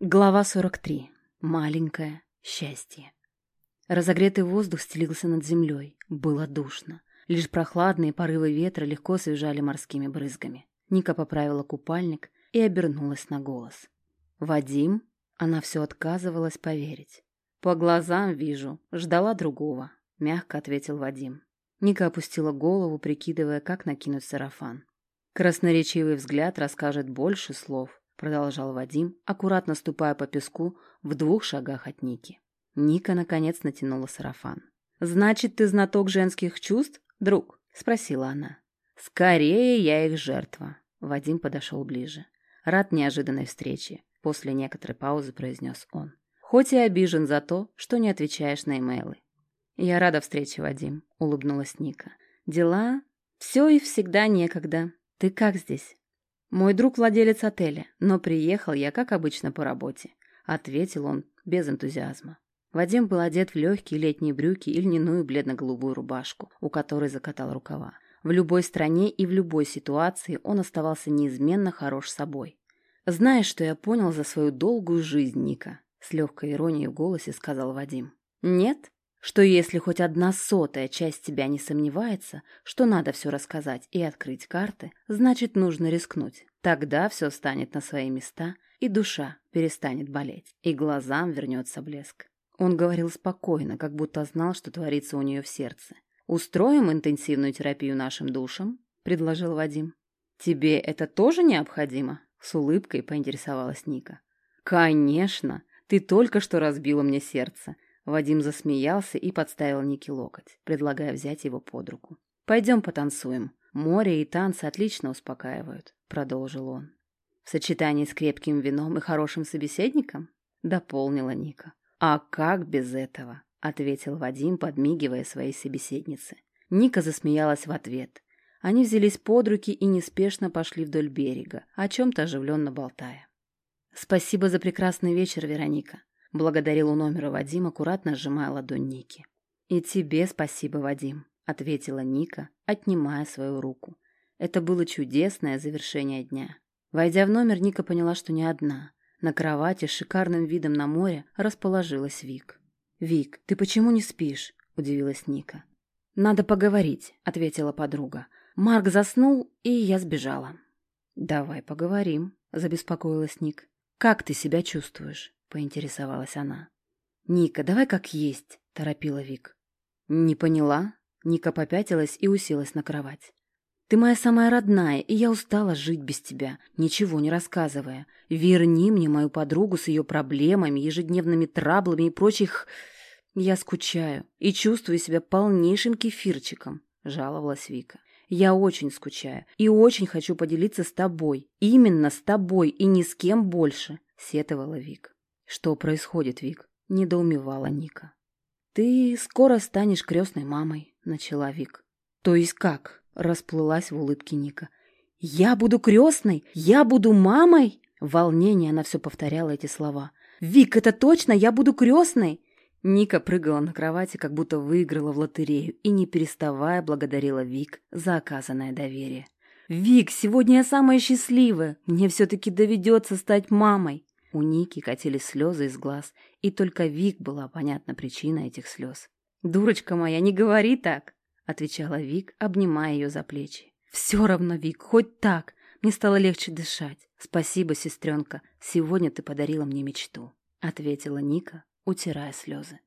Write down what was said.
Глава 43. Маленькое счастье. Разогретый воздух стелился над землей. Было душно. Лишь прохладные порывы ветра легко освежали морскими брызгами. Ника поправила купальник и обернулась на голос. «Вадим?» Она все отказывалась поверить. «По глазам вижу. Ждала другого», — мягко ответил Вадим. Ника опустила голову, прикидывая, как накинуть сарафан. Красноречивый взгляд расскажет больше слов, продолжал Вадим, аккуратно ступая по песку в двух шагах от Ники. Ника, наконец, натянула сарафан. «Значит, ты знаток женских чувств, друг?» — спросила она. «Скорее я их жертва». Вадим подошел ближе. Рад неожиданной встрече. После некоторой паузы произнес он. «Хоть и обижен за то, что не отвечаешь на имейлы». «Я рада встрече, Вадим», — улыбнулась Ника. «Дела? Все и всегда некогда. Ты как здесь?» «Мой друг владелец отеля, но приехал я, как обычно, по работе», — ответил он без энтузиазма. Вадим был одет в легкие летние брюки и льняную бледно-голубую рубашку, у которой закатал рукава. В любой стране и в любой ситуации он оставался неизменно хорош собой. «Знаешь, что я понял за свою долгую жизнь, Ника?» — с легкой иронией в голосе сказал Вадим. «Нет?» Что если хоть одна сотая часть тебя не сомневается, что надо все рассказать и открыть карты, значит, нужно рискнуть. Тогда все станет на свои места, и душа перестанет болеть, и глазам вернется блеск. Он говорил спокойно, как будто знал, что творится у нее в сердце. «Устроим интенсивную терапию нашим душам?» — предложил Вадим. «Тебе это тоже необходимо?» — с улыбкой поинтересовалась Ника. «Конечно! Ты только что разбила мне сердце. Вадим засмеялся и подставил Нике локоть, предлагая взять его под руку. «Пойдем потанцуем. Море и танцы отлично успокаивают», — продолжил он. «В сочетании с крепким вином и хорошим собеседником?» — дополнила Ника. «А как без этого?» — ответил Вадим, подмигивая своей собеседнице. Ника засмеялась в ответ. Они взялись под руки и неспешно пошли вдоль берега, о чем-то оживленно болтая. «Спасибо за прекрасный вечер, Вероника», Благодарил у номера Вадим, аккуратно сжимая ладонь Ники. «И тебе спасибо, Вадим», — ответила Ника, отнимая свою руку. Это было чудесное завершение дня. Войдя в номер, Ника поняла, что не одна. На кровати с шикарным видом на море расположилась Вик. «Вик, ты почему не спишь?» — удивилась Ника. «Надо поговорить», — ответила подруга. «Марк заснул, и я сбежала». «Давай поговорим», — забеспокоилась Ник. «Как ты себя чувствуешь?» — поинтересовалась она. «Ника, давай как есть», — торопила Вик. «Не поняла?» Ника попятилась и уселась на кровать. «Ты моя самая родная, и я устала жить без тебя, ничего не рассказывая. Верни мне мою подругу с ее проблемами, ежедневными траблами и прочих... Я скучаю и чувствую себя полнейшим кефирчиком», — жаловалась Вика. «Я очень скучаю и очень хочу поделиться с тобой. Именно с тобой и ни с кем больше», — сетовала Вик. «Что происходит, Вик?» — недоумевала Ника. «Ты скоро станешь крестной мамой», — начала Вик. «То есть как?» — расплылась в улыбке Ника. «Я буду крестной? Я буду мамой?» В волнении она все повторяла эти слова. «Вик, это точно? Я буду крестной?» Ника прыгала на кровати, как будто выиграла в лотерею, и, не переставая, благодарила Вик за оказанное доверие. «Вик, сегодня я самая счастливая. Мне все-таки доведется стать мамой». У Ники катились слезы из глаз, и только Вик была понятна причина этих слез. «Дурочка моя, не говори так!» — отвечала Вик, обнимая ее за плечи. «Все равно, Вик, хоть так. Мне стало легче дышать. Спасибо, сестренка. Сегодня ты подарила мне мечту», — ответила Ника, утирая слезы.